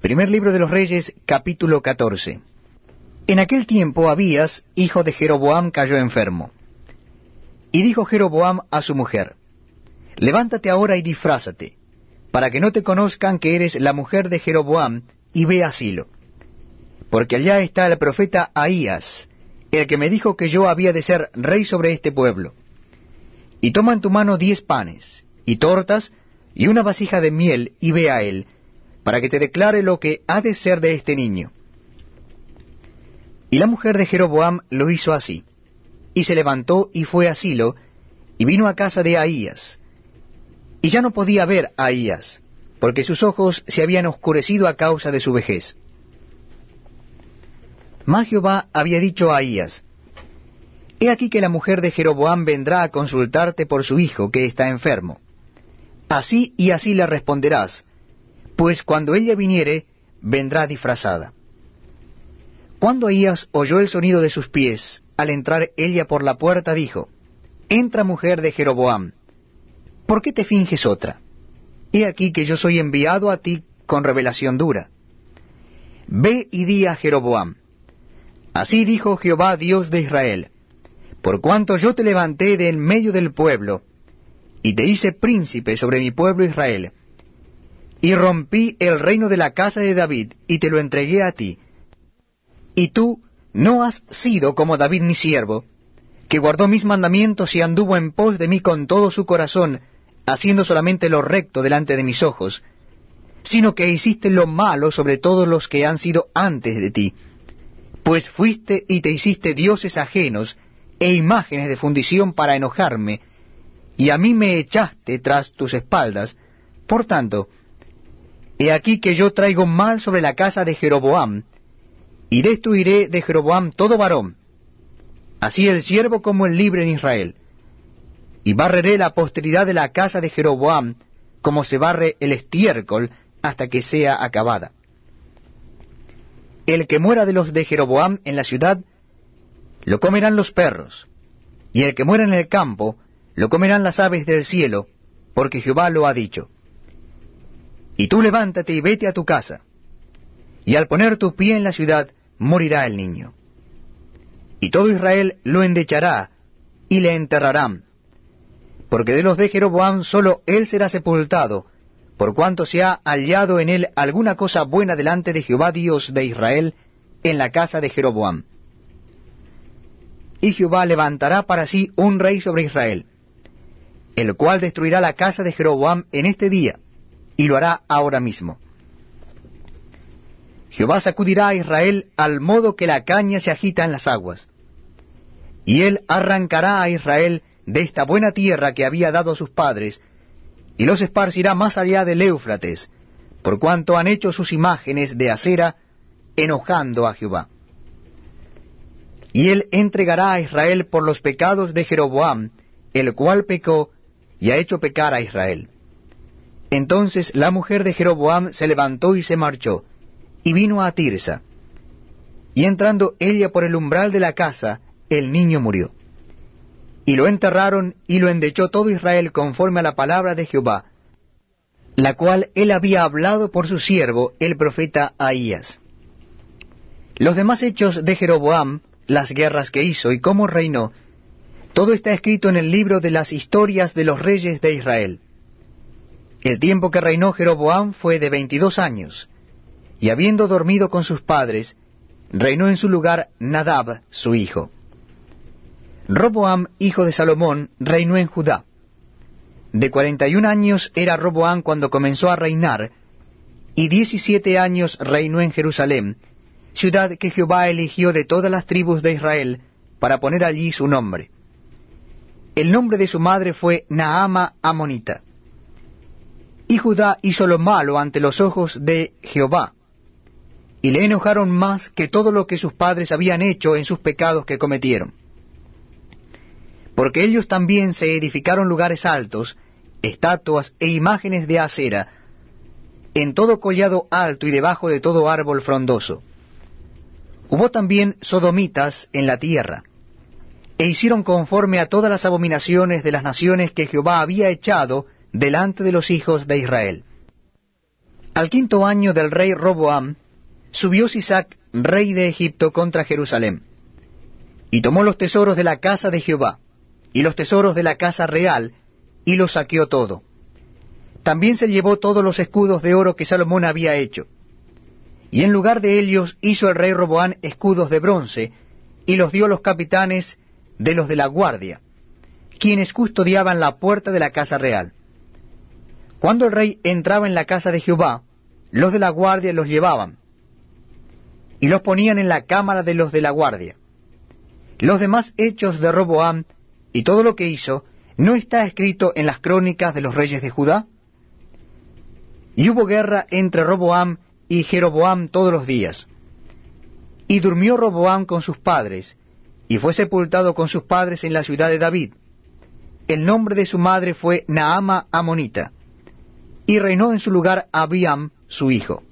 Primer libro de los Reyes, capítulo 14. En aquel tiempo Abías, hijo de Jeroboam, cayó enfermo. Y dijo Jeroboam a su mujer, Levántate ahora y disfrázate, para que no te conozcan que eres la mujer de Jeroboam, y ve a Silo. Porque allá está el profeta Ahías, el que me dijo que yo había de ser rey sobre este pueblo. Y toma en tu mano diez panes, y tortas, y una vasija de miel, y ve a él, para que te declare lo que ha de ser de este niño. Y la mujer de Jeroboam lo hizo así, y se levantó y fue a Silo, y vino a casa de Ahías. Y ya no podía ver a Ahías, porque sus ojos se habían oscurecido a causa de su vejez. Mas Jehová había dicho a Ahías, He aquí que la mujer de Jeroboam vendrá a consultarte por su hijo que está enfermo. Así y así le responderás, pues cuando ella viniere, vendrá disfrazada. Cuando Ahías oyó el sonido de sus pies, al entrar ella por la puerta, dijo, Entra mujer de Jeroboam, ¿por qué te finges otra? He aquí que yo soy enviado a ti con revelación dura. Ve y di a Jeroboam, Así dijo Jehová Dios de Israel, por cuanto yo te levanté de en medio del pueblo, y te hice príncipe sobre mi pueblo Israel, y rompí el reino de la casa de David, y te lo entregué a ti. Y tú no has sido como David mi siervo, que guardó mis mandamientos y anduvo en pos de mí con todo su corazón, haciendo solamente lo recto delante de mis ojos, sino que hiciste lo malo sobre todos los que han sido antes de ti. Pues fuiste y te hiciste dioses ajenos e imágenes de fundición para enojarme, y a mí me echaste tras tus espaldas. Por tanto, He aquí que yo traigo mal sobre la casa de Jeroboam, y destruiré de Jeroboam todo varón, así el siervo como el libre en Israel. Y barreré la posteridad de la casa de Jeroboam, como se barre el estiércol hasta que sea acabada. El que muera de los de Jeroboam en la ciudad, lo comerán los perros, y el que muera en el campo, lo comerán las aves del cielo, porque Jehová lo ha dicho. Y tú levántate y vete a tu casa, y al poner tu pie en la ciudad, morirá el niño. Y todo Israel lo endechará, y le enterrarán, porque de los de Jeroboam solo él será sepultado, por cuanto se ha hallado en él alguna cosa buena delante de Jehová Dios de Israel, en la casa de Jeroboam. Y Jehová levantará para sí un rey sobre Israel, el cual destruirá la casa de Jeroboam en este día, y lo hará ahora mismo. Jehová sacudirá a Israel al modo que la caña se agita en las aguas. Y él arrancará a Israel de esta buena tierra que había dado a sus padres, y los esparcirá más allá del Éufrates, por cuanto han hecho sus imágenes de acera, enojando a Jehová. Y él entregará a Israel por los pecados de Jeroboam, el cual pecó y ha hecho pecar a Israel. Entonces la mujer de Jeroboam se levantó y se marchó, y vino a Tirsa. Y entrando ella por el umbral de la casa, el niño murió. Y lo enterraron y lo endechó todo Israel conforme a la palabra de Jehová, la cual él había hablado por su siervo, el profeta Ahías. Los demás hechos de Jeroboam, las guerras que hizo y cómo reinó, todo está escrito en el libro de las historias de los reyes de Israel. El tiempo que reinó Jeroboam fue de veintidós años, y habiendo dormido con sus padres, reinó en su lugar Nadab, su hijo. Roboam, hijo de Salomón, reinó en Judá. De cuarenta y un años era Roboam cuando comenzó a reinar, y diecisiete años reinó en Jerusalén, ciudad que Jehová eligió de todas las tribus de Israel, para poner allí su nombre. El nombre de su madre fue Naama Amonita. Y Judá hizo lo malo ante los ojos de Jehová, y le enojaron más que todo lo que sus padres habían hecho en sus pecados que cometieron. Porque ellos también se edificaron lugares altos, estatuas e imágenes de acera, en todo collado alto y debajo de todo árbol frondoso. Hubo también sodomitas en la tierra, e hicieron conforme a todas las abominaciones de las naciones que Jehová había echado delante de los hijos de Israel. Al quinto año del rey Roboam, subió Sisac, rey de Egipto, contra Jerusalén, y tomó los tesoros de la casa de Jehová, y los tesoros de la casa real, y los saqueó todo. También se llevó todos los escudos de oro que Salomón había hecho. Y en lugar de ellos hizo el rey Roboam escudos de bronce, y los dio a los capitanes de los de la guardia, quienes custodiaban la puerta de la casa real. Cuando el rey entraba en la casa de Jehová, los de la guardia los llevaban, y los ponían en la cámara de los de la guardia. Los demás hechos de Roboam y todo lo que hizo, ¿no está escrito en las crónicas de los reyes de Judá? Y hubo guerra entre Roboam y Jeroboam todos los días. Y durmió Roboam con sus padres, y fue sepultado con sus padres en la ciudad de David. El nombre de su madre fue Naama Amonita y reinó en su lugar Abiam, su hijo.